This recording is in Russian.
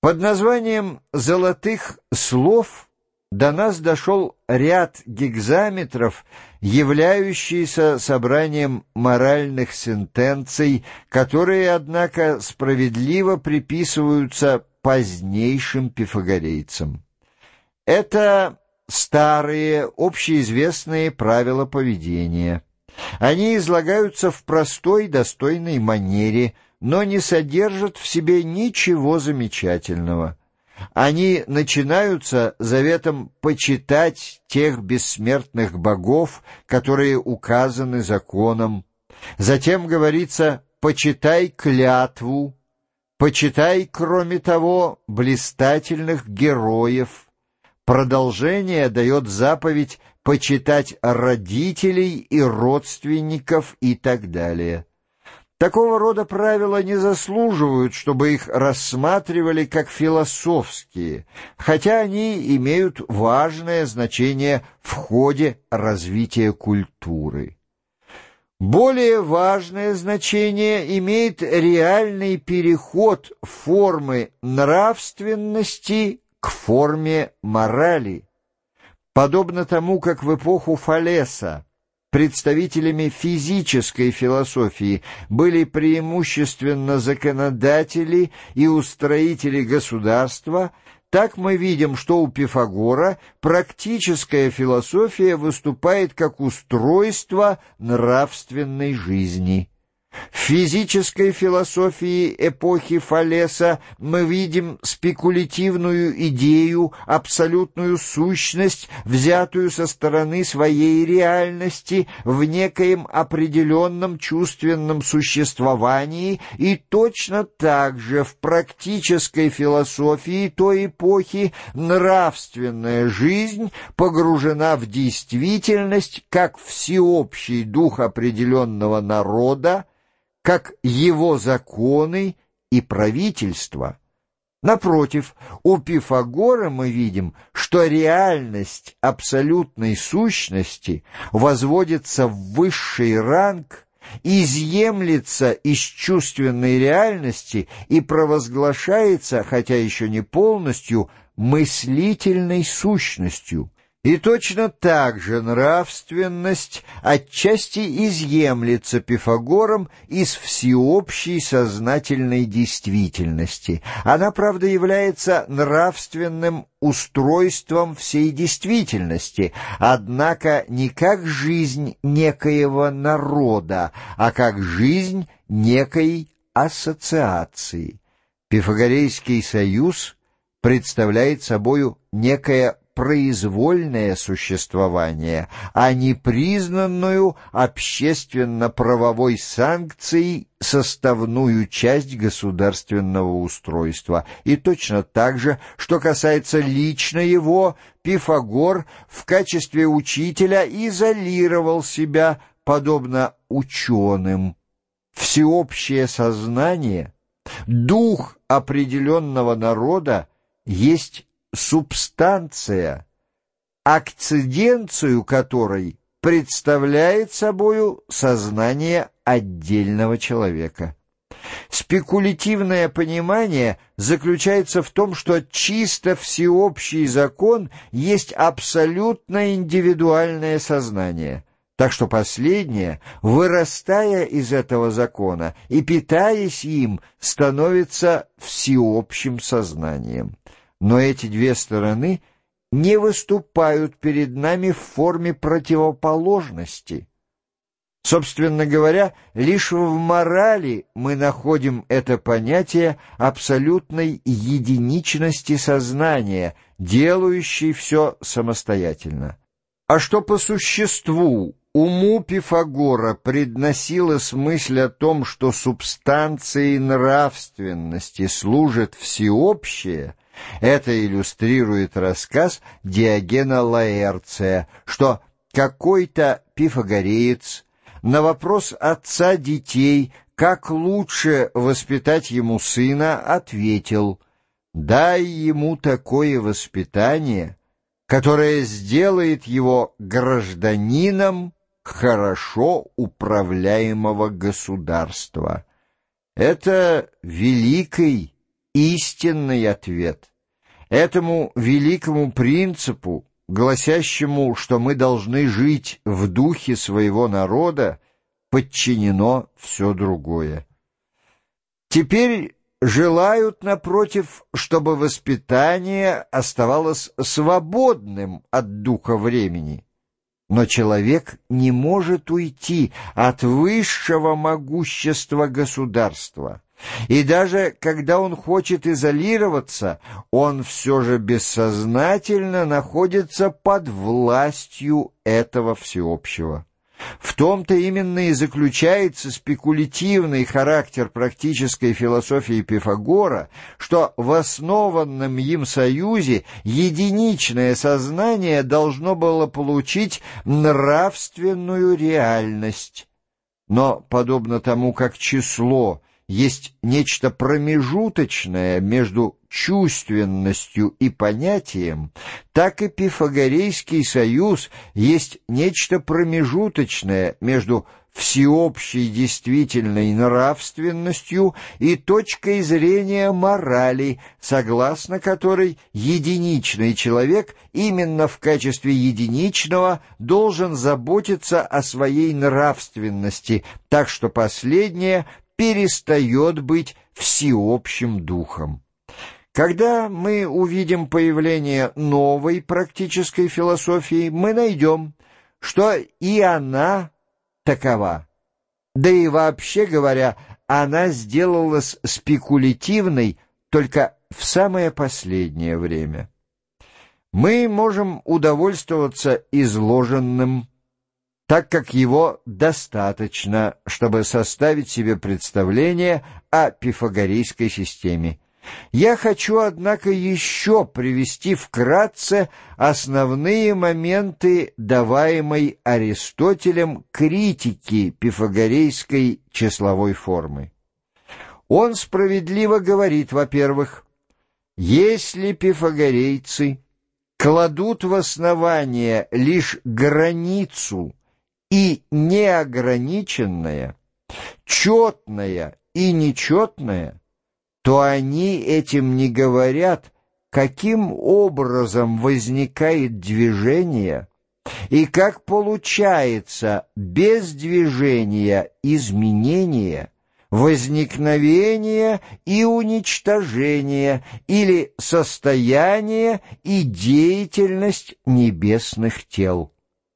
Под названием «золотых слов» до нас дошел ряд гигзаметров, являющийся собранием моральных сентенций, которые, однако, справедливо приписываются позднейшим пифагорейцам. Это старые, общеизвестные правила поведения. Они излагаются в простой, достойной манере – но не содержат в себе ничего замечательного. Они начинаются заветом почитать тех бессмертных богов, которые указаны законом. Затем говорится «почитай клятву», «почитай, кроме того, блистательных героев». Продолжение дает заповедь почитать родителей и родственников и так далее. Такого рода правила не заслуживают, чтобы их рассматривали как философские, хотя они имеют важное значение в ходе развития культуры. Более важное значение имеет реальный переход формы нравственности к форме морали. Подобно тому, как в эпоху Фалеса представителями физической философии были преимущественно законодатели и устроители государства, так мы видим, что у Пифагора практическая философия выступает как устройство нравственной жизни. В физической философии эпохи Фалеса мы видим спекулятивную идею, абсолютную сущность, взятую со стороны своей реальности в некоем определенном чувственном существовании, и точно так же в практической философии той эпохи нравственная жизнь погружена в действительность как всеобщий дух определенного народа, как его законы и правительство. Напротив, у Пифагора мы видим, что реальность абсолютной сущности возводится в высший ранг, изъемлется из чувственной реальности и провозглашается, хотя еще не полностью, мыслительной сущностью, и точно так же нравственность отчасти изъемлется Пифагором из всеобщей сознательной действительности. Она, правда, является нравственным устройством всей действительности, однако не как жизнь некоего народа, а как жизнь некой ассоциации. Пифагорейский союз представляет собою некое произвольное существование, а не признанную общественно-правовой санкцией составную часть государственного устройства. И точно так же, что касается лично его, Пифагор в качестве учителя изолировал себя, подобно ученым. Всеобщее сознание, дух определенного народа есть субстанция, акциденцию которой представляет собою сознание отдельного человека. Спекулятивное понимание заключается в том, что чисто всеобщий закон есть абсолютно индивидуальное сознание, так что последнее, вырастая из этого закона и питаясь им, становится всеобщим сознанием но эти две стороны не выступают перед нами в форме противоположности. Собственно говоря, лишь в морали мы находим это понятие абсолютной единичности сознания, делающей все самостоятельно. А что по существу уму Пифагора предносилась мысль о том, что субстанцией нравственности служит всеобщее, это иллюстрирует рассказ Диогена Лаэрция, что какой-то пифагореец на вопрос отца детей, как лучше воспитать ему сына, ответил «Дай ему такое воспитание, которое сделает его гражданином хорошо управляемого государства». Это великий истинный ответ. Этому великому принципу, гласящему, что мы должны жить в духе своего народа, подчинено все другое. Теперь желают, напротив, чтобы воспитание оставалось свободным от духа времени. Но человек не может уйти от высшего могущества государства. И даже когда он хочет изолироваться, он все же бессознательно находится под властью этого всеобщего. В том-то именно и заключается спекулятивный характер практической философии Пифагора, что в основанном им союзе единичное сознание должно было получить нравственную реальность. Но, подобно тому, как число есть нечто промежуточное между чувственностью и понятием, так и Пифагорейский союз есть нечто промежуточное между всеобщей действительной нравственностью и точкой зрения морали, согласно которой единичный человек именно в качестве единичного должен заботиться о своей нравственности, так что последняя перестает быть всеобщим духом. Когда мы увидим появление новой практической философии, мы найдем, что и она такова. Да и вообще говоря, она сделалась спекулятивной только в самое последнее время. Мы можем удовольствоваться изложенным так как его достаточно, чтобы составить себе представление о пифагорейской системе. Я хочу, однако, еще привести вкратце основные моменты даваемой Аристотелем критики пифагорейской числовой формы. Он справедливо говорит, во-первых, если пифагорейцы кладут в основание лишь границу и неограниченное, четное и нечетное, то они этим не говорят, каким образом возникает движение и как получается без движения изменение, возникновение и уничтожение или состояние и деятельность небесных тел.